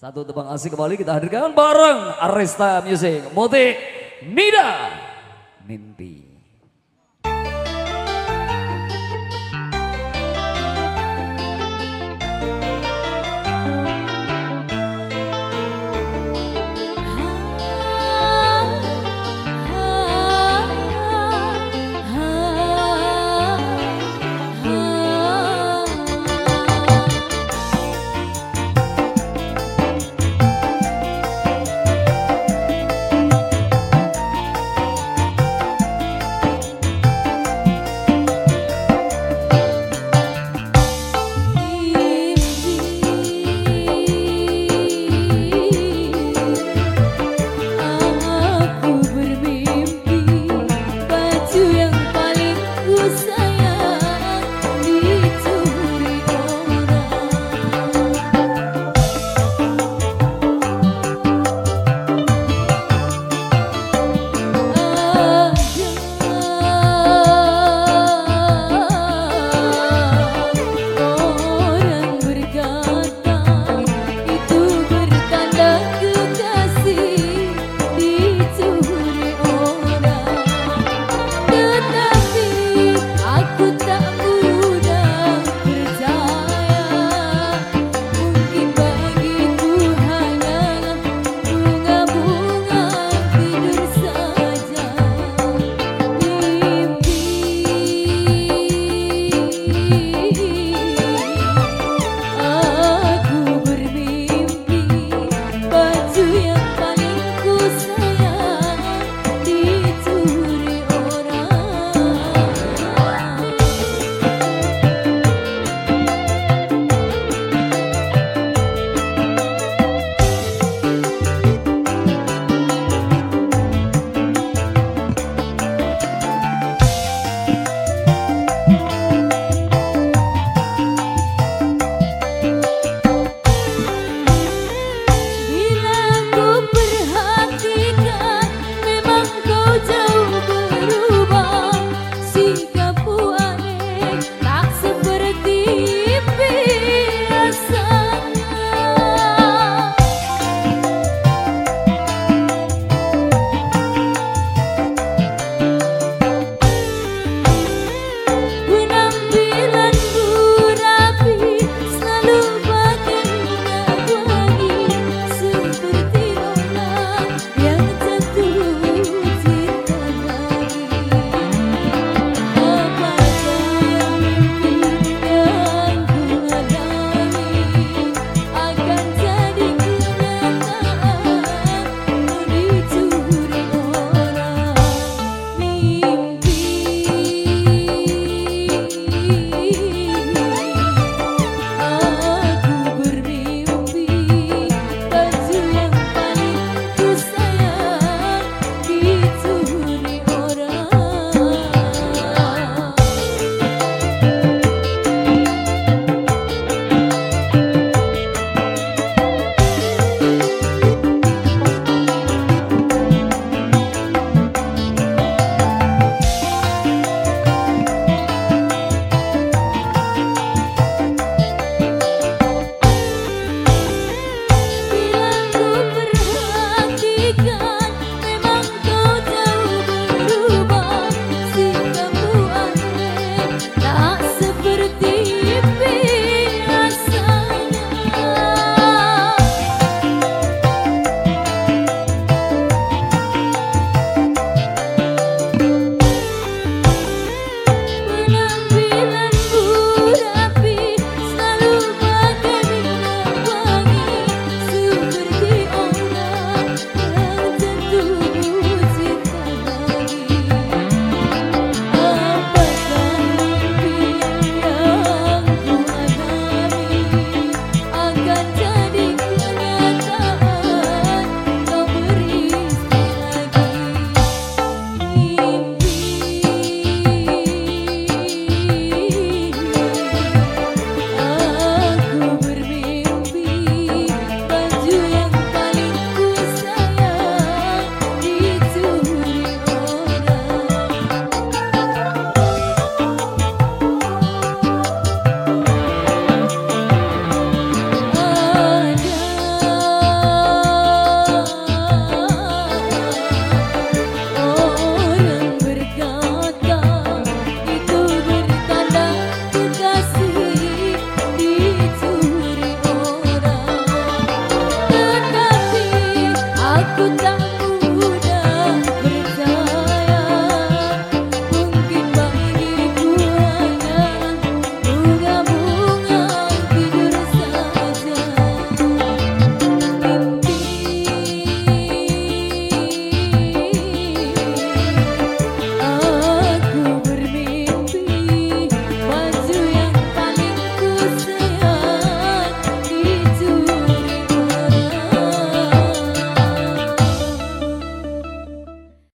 Satu tebang asik kembali kita hadirkan bareng Arista Music Multi Nida Mimpi. down.